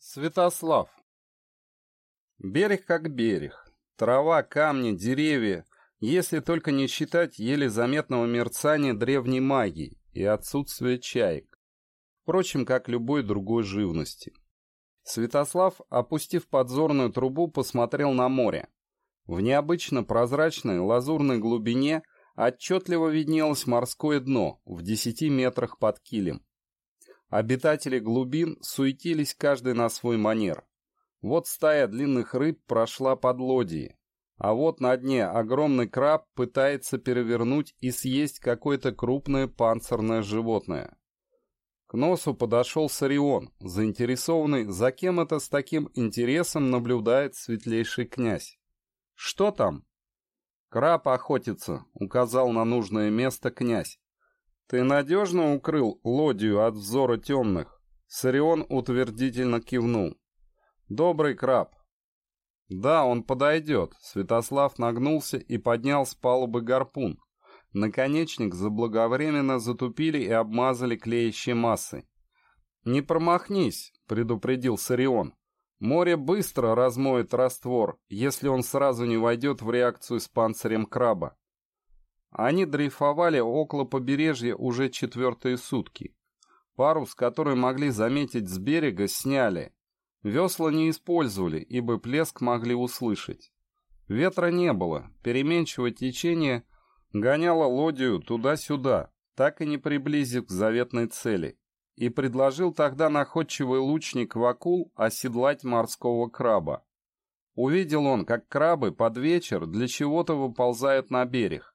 Святослав. Берег как берег. Трава, камни, деревья, если только не считать еле заметного мерцания древней магии и отсутствия чаек. Впрочем, как любой другой живности. Святослав, опустив подзорную трубу, посмотрел на море. В необычно прозрачной лазурной глубине отчетливо виднелось морское дно в десяти метрах под килем. Обитатели глубин суетились каждый на свой манер. Вот стая длинных рыб прошла под лодии, а вот на дне огромный краб пытается перевернуть и съесть какое-то крупное панцирное животное. К носу подошел Сарион, заинтересованный, за кем это с таким интересом наблюдает светлейший князь. «Что там?» «Краб охотится», — указал на нужное место князь. «Ты надежно укрыл лодию от взора темных?» Сарион утвердительно кивнул. «Добрый краб». «Да, он подойдет». Святослав нагнулся и поднял с палубы гарпун. Наконечник заблаговременно затупили и обмазали клеящей массой. «Не промахнись», — предупредил Сарион. «Море быстро размоет раствор, если он сразу не войдет в реакцию с панцирем краба. Они дрейфовали около побережья уже четвертые сутки. Парус, который могли заметить с берега, сняли. Весла не использовали, ибо плеск могли услышать. Ветра не было, переменчивое течение гоняло лодию туда-сюда, так и не приблизив к заветной цели, и предложил тогда находчивый лучник Вакул оседлать морского краба. Увидел он, как крабы под вечер для чего-то выползают на берег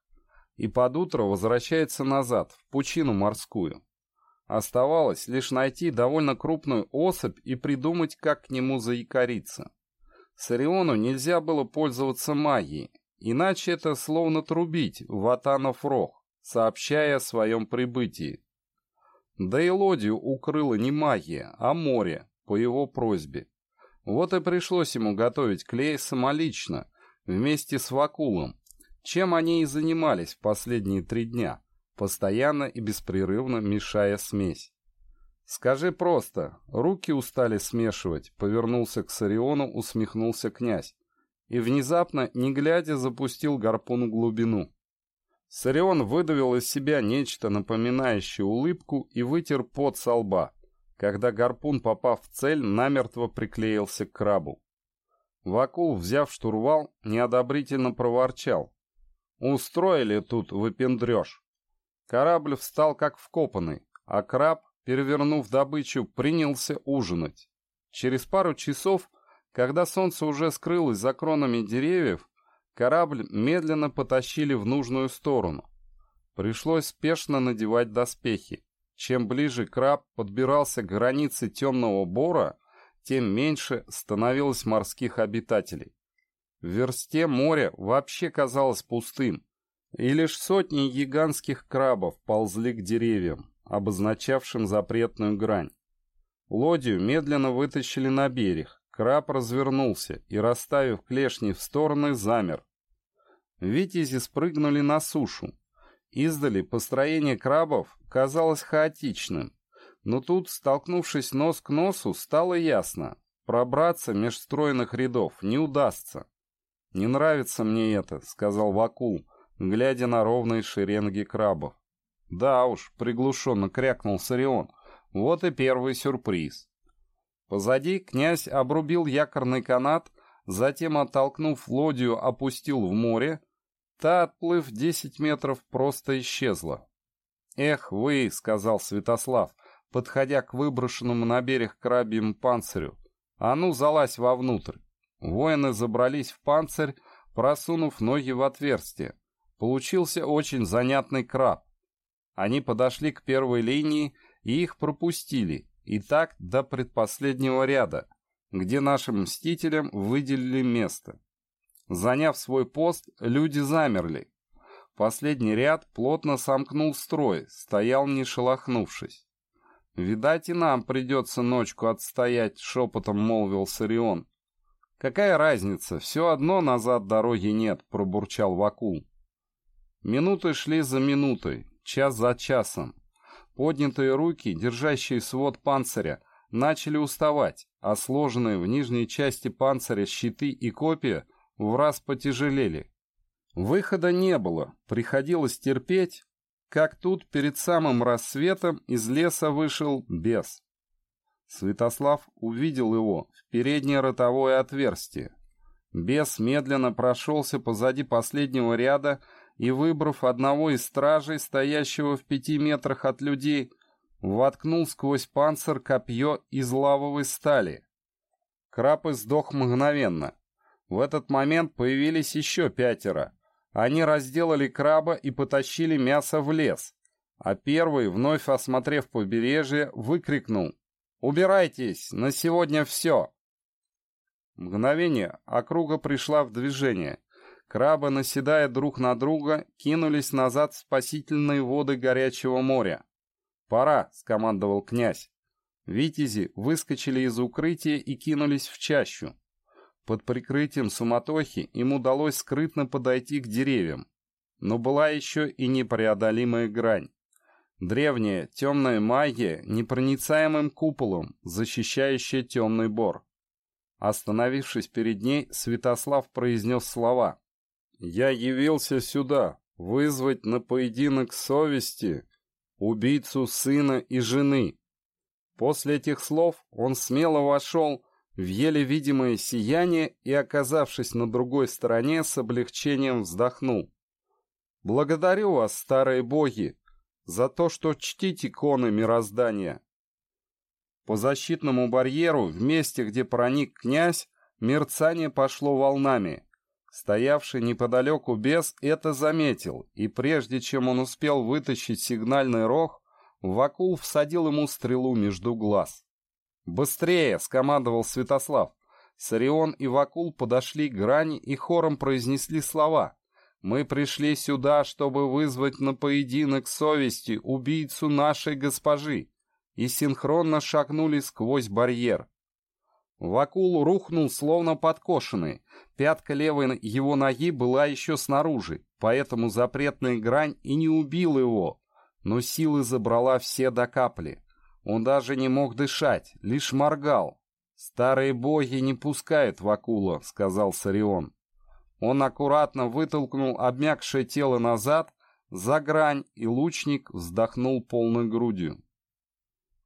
и под утро возвращается назад, в пучину морскую. Оставалось лишь найти довольно крупную особь и придумать, как к нему заикариться. Сариону нельзя было пользоваться магией, иначе это словно трубить в Атанов рог, сообщая о своем прибытии. Да и лодию укрыла не магия, а море, по его просьбе. Вот и пришлось ему готовить клей самолично, вместе с Вакулом, чем они и занимались в последние три дня, постоянно и беспрерывно мешая смесь. «Скажи просто, руки устали смешивать», — повернулся к Сариону, усмехнулся князь. И внезапно, не глядя, запустил гарпун в глубину. Сарион выдавил из себя нечто напоминающее улыбку и вытер пот со лба, когда гарпун, попав в цель, намертво приклеился к крабу. Вакул, взяв штурвал, неодобрительно проворчал, Устроили тут выпендреж. Корабль встал как вкопанный, а краб, перевернув добычу, принялся ужинать. Через пару часов, когда солнце уже скрылось за кронами деревьев, корабль медленно потащили в нужную сторону. Пришлось спешно надевать доспехи. Чем ближе краб подбирался к границе темного бора, тем меньше становилось морских обитателей. В версте море вообще казалось пустым, и лишь сотни гигантских крабов ползли к деревьям, обозначавшим запретную грань. Лодию медленно вытащили на берег, краб развернулся и, расставив клешни в стороны, замер. Витязи спрыгнули на сушу. Издали построение крабов казалось хаотичным, но тут, столкнувшись нос к носу, стало ясно, пробраться меж стройных рядов не удастся. «Не нравится мне это», — сказал Вакул, глядя на ровные шеренги крабов. «Да уж», — приглушенно крякнул Сарион, — «вот и первый сюрприз». Позади князь обрубил якорный канат, затем, оттолкнув лодью, опустил в море. Та, отплыв десять метров, просто исчезла. «Эх вы», — сказал Святослав, подходя к выброшенному на берег крабьему панцирю, — «а ну, залазь вовнутрь». Воины забрались в панцирь, просунув ноги в отверстие. Получился очень занятный краб. Они подошли к первой линии и их пропустили, и так до предпоследнего ряда, где нашим мстителям выделили место. Заняв свой пост, люди замерли. Последний ряд плотно сомкнул строй, стоял не шелохнувшись. «Видать, и нам придется ночку отстоять», — шепотом молвил Сарион. «Какая разница? Все одно назад дороги нет», — пробурчал Вакул. Минуты шли за минутой, час за часом. Поднятые руки, держащие свод панциря, начали уставать, а сложенные в нижней части панциря щиты и копья в раз потяжелели. Выхода не было, приходилось терпеть, как тут перед самым рассветом из леса вышел бес. Святослав увидел его в переднее ротовое отверстие. Бес медленно прошелся позади последнего ряда и, выбрав одного из стражей, стоящего в пяти метрах от людей, воткнул сквозь панцирь копье из лавовой стали. Краб сдох мгновенно. В этот момент появились еще пятеро. Они разделали краба и потащили мясо в лес, а первый, вновь осмотрев побережье, выкрикнул «Убирайтесь! На сегодня все!» Мгновение округа пришла в движение. Крабы, наседая друг на друга, кинулись назад в спасительные воды горячего моря. «Пора!» — скомандовал князь. Витязи выскочили из укрытия и кинулись в чащу. Под прикрытием суматохи им удалось скрытно подойти к деревьям. Но была еще и непреодолимая грань. Древняя темная магия непроницаемым куполом, защищающая темный бор. Остановившись перед ней, Святослав произнес слова. «Я явился сюда, вызвать на поединок совести убийцу сына и жены». После этих слов он смело вошел в еле видимое сияние и, оказавшись на другой стороне, с облегчением вздохнул. «Благодарю вас, старые боги, за то, что чтите иконы мироздания. По защитному барьеру, в месте, где проник князь, мерцание пошло волнами. Стоявший неподалеку бес это заметил, и прежде чем он успел вытащить сигнальный рог, Вакул всадил ему стрелу между глаз. «Быстрее!» — скомандовал Святослав. Сарион и Вакул подошли к грани и хором произнесли слова. «Мы пришли сюда, чтобы вызвать на поединок совести убийцу нашей госпожи и синхронно шагнули сквозь барьер. Вакул рухнул, словно подкошенный. Пятка левой его ноги была еще снаружи, поэтому запретная грань и не убила его, но силы забрала все до капли. Он даже не мог дышать, лишь моргал. «Старые боги не пускают Вакула», — сказал Сарион. Он аккуратно вытолкнул обмякшее тело назад, за грань, и лучник вздохнул полной грудью.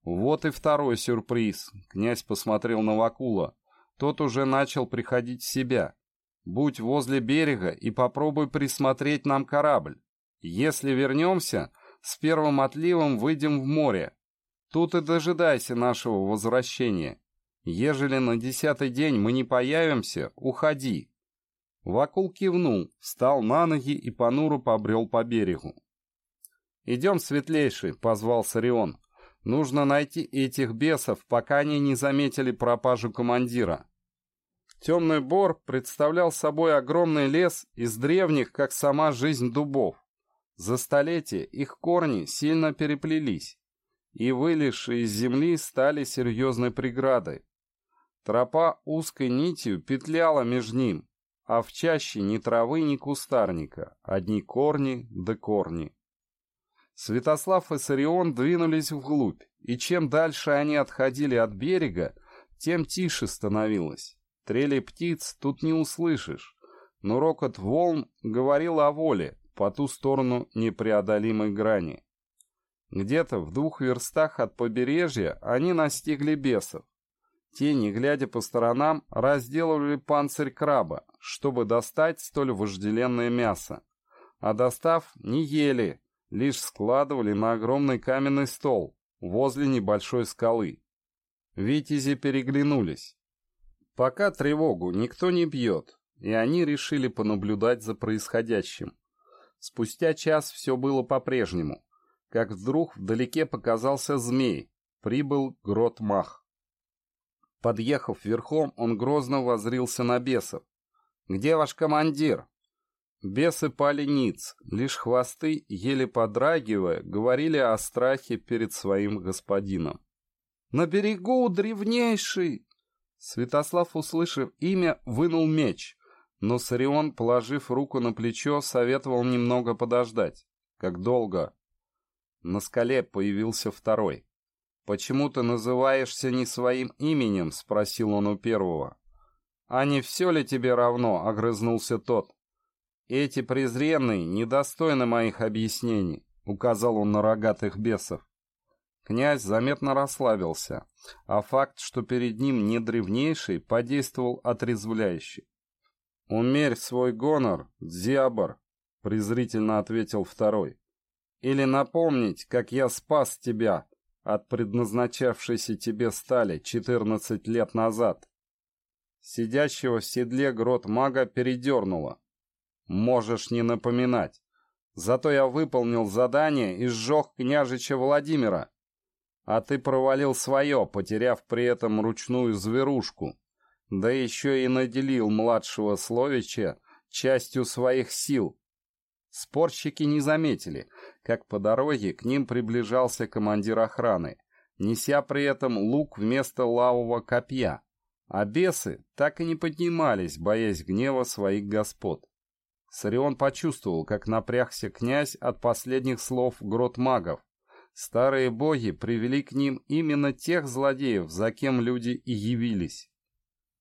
Вот и второй сюрприз. Князь посмотрел на Вакула. Тот уже начал приходить в себя. Будь возле берега и попробуй присмотреть нам корабль. Если вернемся, с первым отливом выйдем в море. Тут и дожидайся нашего возвращения. Ежели на десятый день мы не появимся, уходи. Вакул кивнул, встал на ноги и понуро побрел по берегу. «Идем, светлейший», — позвал Сарион. Нужно найти этих бесов, пока они не заметили пропажу командира. Темный бор представлял собой огромный лес из древних, как сама жизнь дубов. За столетия их корни сильно переплелись, и вылезшие из земли стали серьезной преградой. Тропа узкой нитью петляла между ним, а в чаще ни травы, ни кустарника, одни корни да корни. Святослав и Сарион двинулись вглубь, и чем дальше они отходили от берега, тем тише становилось. Трели птиц тут не услышишь, но рокот волн говорил о воле по ту сторону непреодолимой грани. Где-то в двух верстах от побережья они настигли бесов. Те, не глядя по сторонам, разделывали панцирь краба, чтобы достать столь вожделенное мясо. А достав, не ели, лишь складывали на огромный каменный стол возле небольшой скалы. Витязи переглянулись. Пока тревогу никто не бьет, и они решили понаблюдать за происходящим. Спустя час все было по-прежнему, как вдруг вдалеке показался змей, прибыл Грот Мах. Подъехав верхом, он грозно возрился на бесов. «Где ваш командир?» Бесы пали ниц, лишь хвосты, еле подрагивая, говорили о страхе перед своим господином. «На берегу, древнейший!» Святослав, услышав имя, вынул меч, но Сарион, положив руку на плечо, советовал немного подождать. Как долго? На скале появился второй. «Почему ты называешься не своим именем?» — спросил он у первого. «А не все ли тебе равно?» — огрызнулся тот. «Эти презренные недостойны моих объяснений», — указал он на рогатых бесов. Князь заметно расслабился, а факт, что перед ним не древнейший, подействовал отрезвляюще. «Умерь свой гонор, Дзиабр», — презрительно ответил второй. «Или напомнить, как я спас тебя от предназначавшейся тебе стали четырнадцать лет назад». Сидящего в седле грот мага передернуло. «Можешь не напоминать. Зато я выполнил задание и сжег княжича Владимира, а ты провалил свое, потеряв при этом ручную зверушку, да еще и наделил младшего Словича частью своих сил. Спорщики не заметили, как по дороге к ним приближался командир охраны, неся при этом лук вместо лавового копья, а бесы так и не поднимались, боясь гнева своих господ. Сарион почувствовал, как напрягся князь от последних слов грот магов, Старые боги привели к ним именно тех злодеев, за кем люди и явились.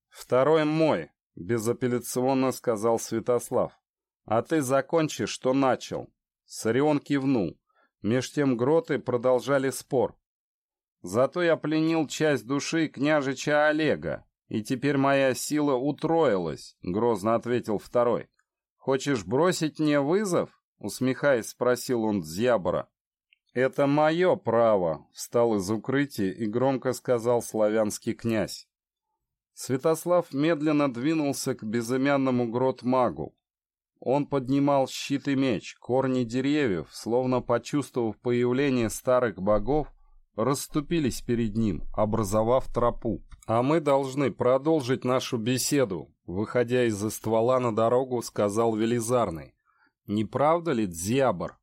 «Второй мой», — безапелляционно сказал Святослав. «А ты закончи, что начал». Сарион кивнул. Меж тем гроты продолжали спор. «Зато я пленил часть души княжича Олега, и теперь моя сила утроилась», — грозно ответил второй. «Хочешь бросить мне вызов?» — усмехаясь, спросил он Зябора. «Это мое право», — встал из укрытия и громко сказал славянский князь. Святослав медленно двинулся к безымянному грот-магу. Он поднимал щит и меч, корни деревьев, словно почувствовав появление старых богов, расступились перед ним, образовав тропу. «А мы должны продолжить нашу беседу», — выходя из-за ствола на дорогу, сказал Велизарный. «Не правда ли, Дзябр?»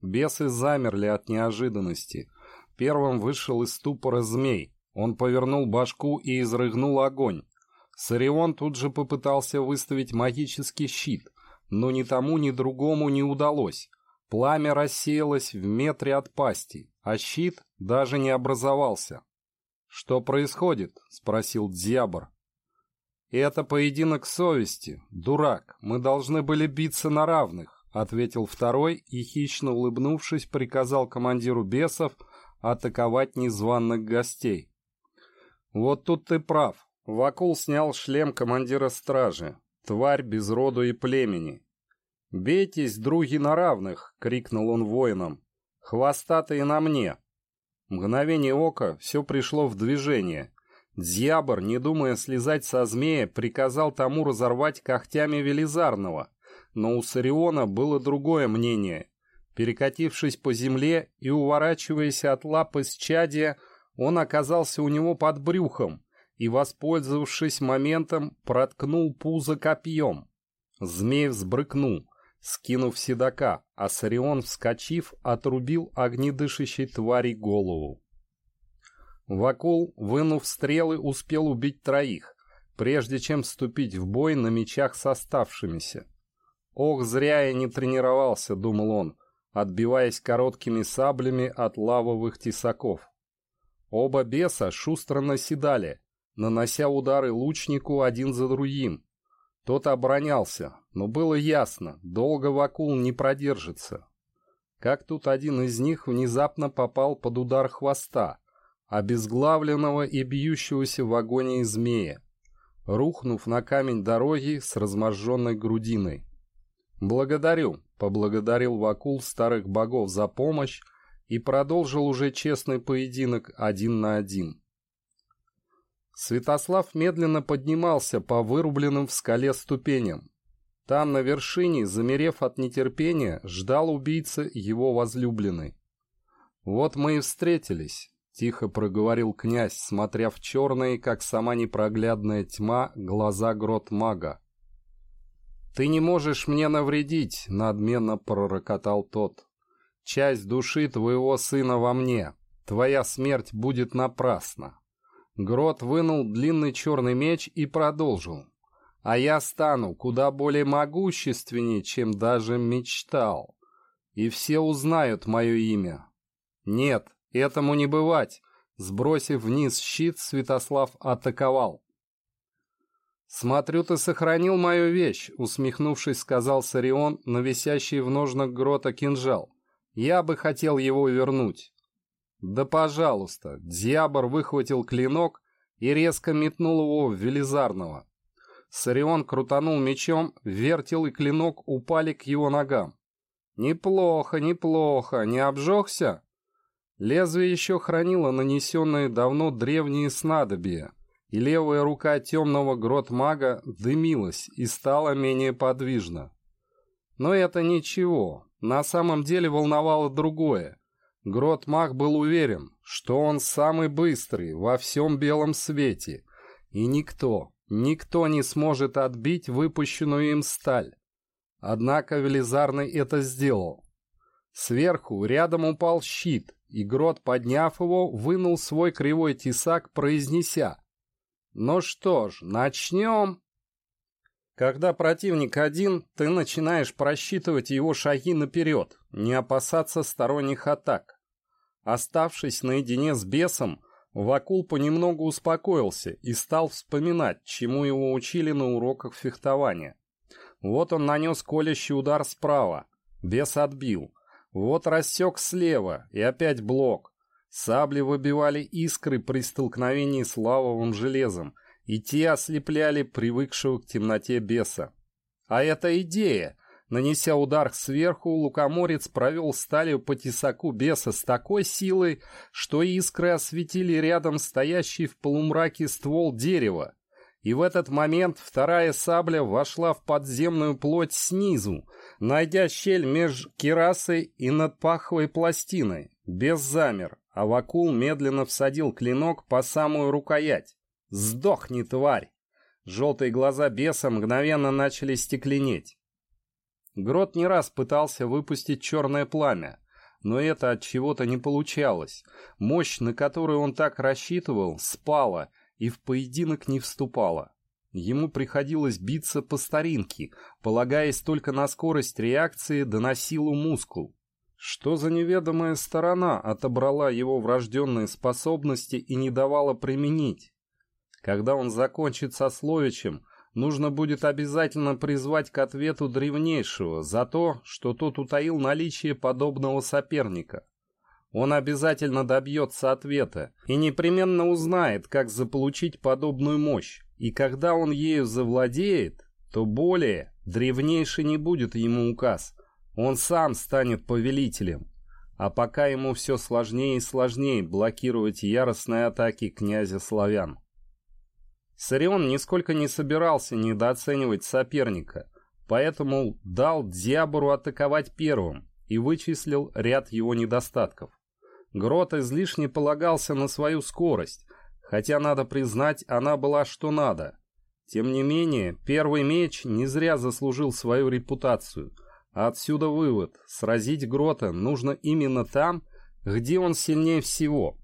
Бесы замерли от неожиданности. Первым вышел из ступора змей. Он повернул башку и изрыгнул огонь. Сарион тут же попытался выставить магический щит, но ни тому, ни другому не удалось. Пламя рассеялось в метре от пасти, а щит даже не образовался. «Что происходит?» — спросил Дзябр. «Это поединок совести, дурак. Мы должны были биться на равных ответил второй и, хищно улыбнувшись, приказал командиру бесов атаковать незваных гостей. «Вот тут ты прав. Вакул снял шлем командира стражи. Тварь без роду и племени. «Бейтесь, други, на равных!» — крикнул он воинам. «Хвостатые на мне!» Мгновение ока все пришло в движение. Дьябр, не думая слезать со змея, приказал тому разорвать когтями Велизарного — но у Сариона было другое мнение. Перекатившись по земле и уворачиваясь от лапы с чадия, он оказался у него под брюхом и, воспользовавшись моментом, проткнул пузо копьем. Змей взбрыкнул, скинув седока, а Сарион, вскочив, отрубил огнедышащей твари голову. Вакул, вынув стрелы, успел убить троих, прежде чем вступить в бой на мечах с оставшимися. «Ох, зря я не тренировался», — думал он, отбиваясь короткими саблями от лавовых тесаков. Оба беса шустро наседали, нанося удары лучнику один за другим. Тот оборонялся, но было ясно, долго Вакул не продержится. Как тут один из них внезапно попал под удар хвоста, обезглавленного и бьющегося в агонии змея, рухнув на камень дороги с разможженной грудиной. «Благодарю», — поблагодарил Вакул старых богов за помощь и продолжил уже честный поединок один на один. Святослав медленно поднимался по вырубленным в скале ступеням. Там, на вершине, замерев от нетерпения, ждал убийца его возлюбленной. «Вот мы и встретились», — тихо проговорил князь, смотря в черные, как сама непроглядная тьма, глаза грот мага. «Ты не можешь мне навредить», — надменно пророкотал тот. «Часть души твоего сына во мне. Твоя смерть будет напрасна». Грот вынул длинный черный меч и продолжил. «А я стану куда более могущественнее, чем даже мечтал. И все узнают мое имя». «Нет, этому не бывать», Сбросив вниз щит, Святослав атаковал. «Смотрю, ты сохранил мою вещь», — усмехнувшись, сказал Сарион на в ножнах грота кинжал. «Я бы хотел его вернуть». «Да пожалуйста!» — Дьябор выхватил клинок и резко метнул его в Велизарного. Сарион крутанул мечом, вертел и клинок упали к его ногам. «Неплохо, неплохо, не обжегся?» Лезвие еще хранило нанесенные давно древние снадобья, и левая рука темного грот-мага дымилась и стала менее подвижна. Но это ничего, на самом деле волновало другое. Грот-маг был уверен, что он самый быстрый во всем белом свете, и никто, никто не сможет отбить выпущенную им сталь. Однако Велизарный это сделал. Сверху рядом упал щит, и Грот, подняв его, вынул свой кривой тесак, произнеся ну что ж, начнем. Когда противник один, ты начинаешь просчитывать его шаги наперед, не опасаться сторонних атак. Оставшись наедине с бесом, Вакул понемногу успокоился и стал вспоминать, чему его учили на уроках фехтования. Вот он нанес колющий удар справа, бес отбил. Вот рассек слева и опять блок. Сабли выбивали искры при столкновении с лавовым железом, и те ослепляли привыкшего к темноте беса. А эта идея! Нанеся удар сверху, лукоморец провел сталью по тесаку беса с такой силой, что искры осветили рядом стоящий в полумраке ствол дерева. И в этот момент вторая сабля вошла в подземную плоть снизу, найдя щель между керасой и надпаховой пластиной. Без замер, а Вакул медленно всадил клинок по самую рукоять. «Сдохни, тварь!» Желтые глаза беса мгновенно начали стекленеть. Грот не раз пытался выпустить черное пламя, но это от чего-то не получалось. Мощь, на которую он так рассчитывал, спала и в поединок не вступала. Ему приходилось биться по старинке, полагаясь только на скорость реакции да на силу мускул. Что за неведомая сторона отобрала его врожденные способности и не давала применить? Когда он закончит со Словичем, нужно будет обязательно призвать к ответу древнейшего за то, что тот утаил наличие подобного соперника. Он обязательно добьется ответа и непременно узнает, как заполучить подобную мощь. И когда он ею завладеет, то более древнейший не будет ему указ – он сам станет повелителем. А пока ему все сложнее и сложнее блокировать яростные атаки князя славян. Сарион нисколько не собирался недооценивать соперника, поэтому дал Диабору атаковать первым и вычислил ряд его недостатков. Грот излишне полагался на свою скорость, хотя, надо признать, она была что надо. Тем не менее, первый меч не зря заслужил свою репутацию – Отсюда вывод. Сразить Грота нужно именно там, где он сильнее всего.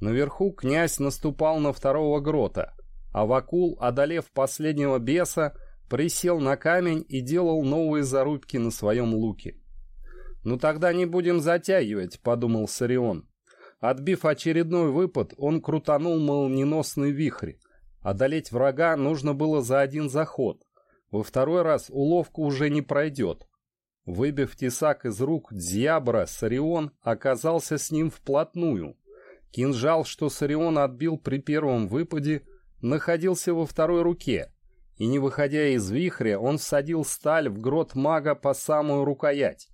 Наверху князь наступал на второго Грота, а Вакул, одолев последнего беса, присел на камень и делал новые зарубки на своем луке. «Ну тогда не будем затягивать», — подумал Сарион. Отбив очередной выпад, он крутанул молниеносный вихрь. Одолеть врага нужно было за один заход. Во второй раз уловка уже не пройдет. Выбив тесак из рук Дьябра, Сарион оказался с ним вплотную. Кинжал, что Сарион отбил при первом выпаде, находился во второй руке, и не выходя из вихря, он всадил сталь в грот мага по самую рукоять.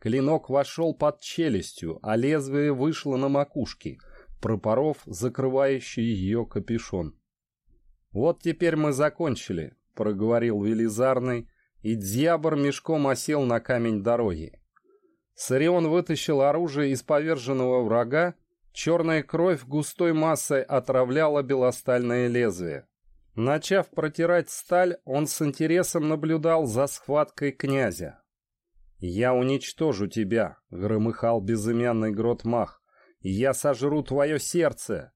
Клинок вошел под челюстью, а лезвие вышло на макушке, пропоров закрывающий ее капюшон. «Вот теперь мы закончили», — проговорил Велизарный, и дьябр мешком осел на камень дороги. Сарион вытащил оружие из поверженного врага, черная кровь густой массой отравляла белостальное лезвие. Начав протирать сталь, он с интересом наблюдал за схваткой князя. «Я уничтожу тебя», — громыхал безымянный грот Мах. «Я сожру твое сердце».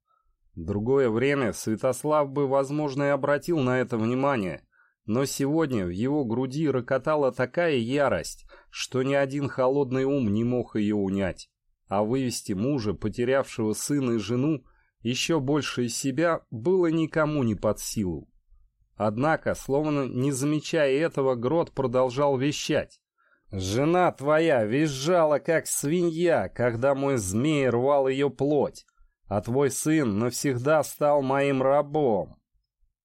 Другое время Святослав бы, возможно, и обратил на это внимание, но сегодня в его груди рокотала такая ярость, что ни один холодный ум не мог ее унять. А вывести мужа, потерявшего сына и жену, еще больше из себя, было никому не под силу. Однако, словно не замечая этого, Грот продолжал вещать. «Жена твоя визжала, как свинья, когда мой змей рвал ее плоть, а твой сын навсегда стал моим рабом».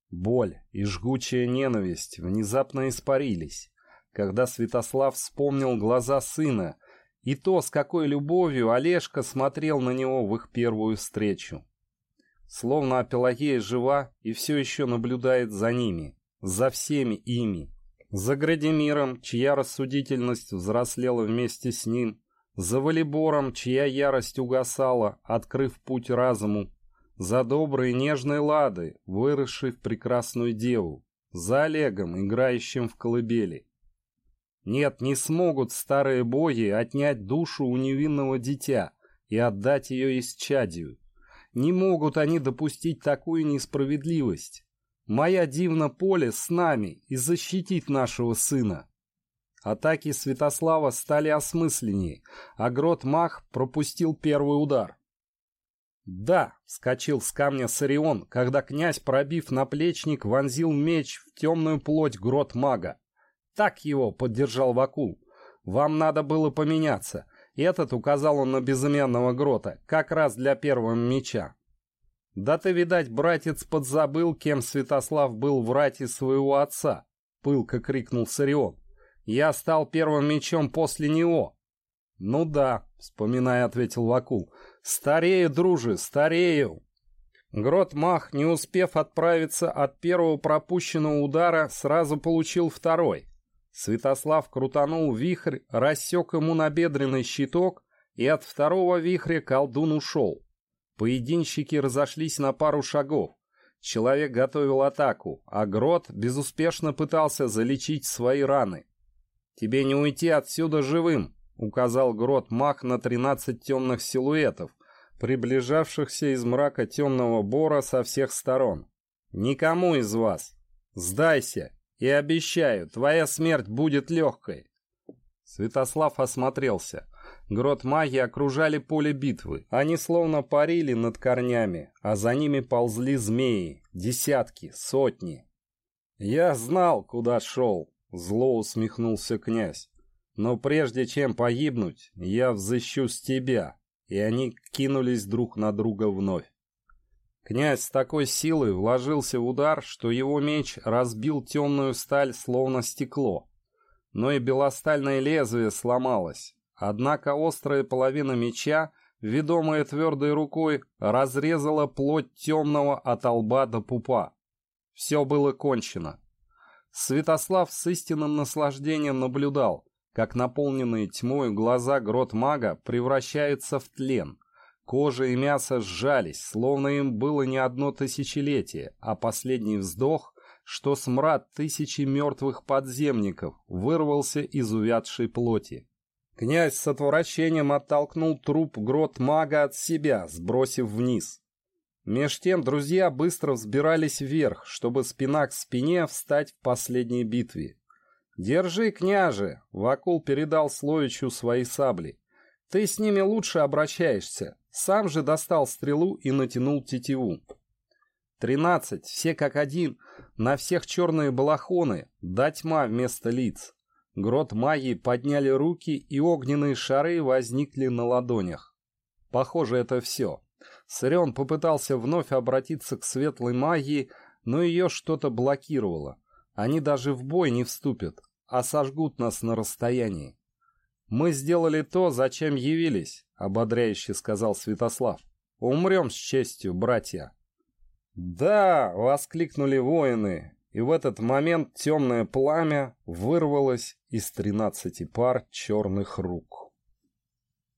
Боль и жгучая ненависть внезапно испарились, когда Святослав вспомнил глаза сына и то, с какой любовью Олежка смотрел на него в их первую встречу. Словно Пелагея жива и все еще наблюдает за ними, за всеми ими. За Градимиром, чья рассудительность взрослела вместе с ним, за Валибором, чья ярость угасала, открыв путь разуму, за доброй нежной Лады, выросшей в прекрасную деву, за Олегом, играющим в колыбели. Нет, не смогут старые боги отнять душу у невинного дитя и отдать ее исчадию. Не могут они допустить такую несправедливость. Моя дивна поле с нами и защитит нашего сына. Атаки Святослава стали осмысленнее, а Грот Мах пропустил первый удар. «Да!» — вскочил с камня Сарион, когда князь, пробив наплечник, вонзил меч в темную плоть Грот Мага. «Так его!» — поддержал Вакул. «Вам надо было поменяться. Этот указал он на безымянного грота, как раз для первого меча. «Да ты, видать, братец, подзабыл, кем Святослав был в рате своего отца!» — пылко крикнул Сарион. «Я стал первым мечом после него!» «Ну да», — вспоминая, ответил Вакул. «Старею, дружи, старею!» Грот Мах, не успев отправиться от первого пропущенного удара, сразу получил второй. Святослав крутанул вихрь, рассек ему набедренный щиток, и от второго вихря колдун ушел. Поединщики разошлись на пару шагов. Человек готовил атаку, а Грот безуспешно пытался залечить свои раны. «Тебе не уйти отсюда живым», — указал Грот мах на тринадцать темных силуэтов, приближавшихся из мрака темного бора со всех сторон. «Никому из вас! Сдайся и обещаю, твоя смерть будет легкой. Святослав осмотрелся. Грот маги окружали поле битвы. Они словно парили над корнями, а за ними ползли змеи. Десятки, сотни. «Я знал, куда шел», — зло усмехнулся князь. «Но прежде чем погибнуть, я взыщу с тебя». И они кинулись друг на друга вновь. Князь с такой силой вложился в удар, что его меч разбил темную сталь, словно стекло. Но и белостальное лезвие сломалось. Однако острая половина меча, ведомая твердой рукой, разрезала плоть темного от лба до пупа. Все было кончено. Святослав с истинным наслаждением наблюдал, как наполненные тьмой глаза грот мага превращаются в тлен, Кожа и мясо сжались, словно им было не одно тысячелетие, а последний вздох, что смрад тысячи мертвых подземников вырвался из увядшей плоти. Князь с отвращением оттолкнул труп грот мага от себя, сбросив вниз. Меж тем друзья быстро взбирались вверх, чтобы спина к спине встать в последней битве. «Держи, княже!» — Вакул передал Словичу свои сабли. «Ты с ними лучше обращаешься. Сам же достал стрелу и натянул тетиву. Тринадцать, все как один, на всех черные балахоны, да тьма вместо лиц. Грот магии подняли руки, и огненные шары возникли на ладонях. Похоже, это все. Сырен попытался вновь обратиться к светлой магии, но ее что-то блокировало. Они даже в бой не вступят, а сожгут нас на расстоянии. Мы сделали то, зачем явились, — ободряюще сказал Святослав. «Умрем с честью, братья!» «Да!» — воскликнули воины, и в этот момент темное пламя вырвалось из тринадцати пар черных рук.